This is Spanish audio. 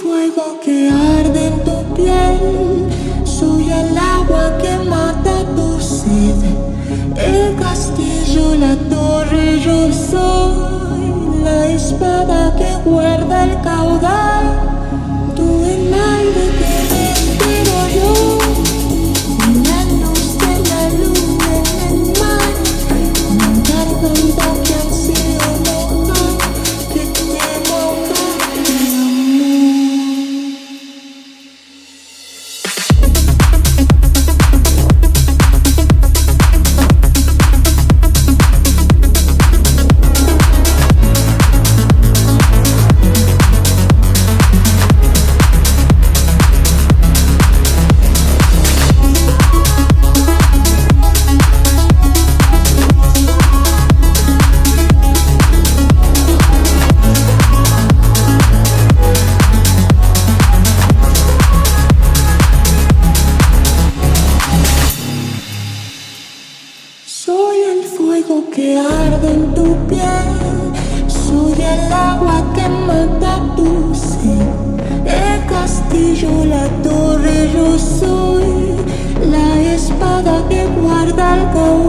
fuego que arde en tu piel. Soy el agua que mata tu sed. El castillo, la torre, yo soy la espada que guarda el caudal. Fuego que arde en tu piel. Soy el agua que mata tu sed. El castillo, la torre, yo soy la espada que guarda el caudal.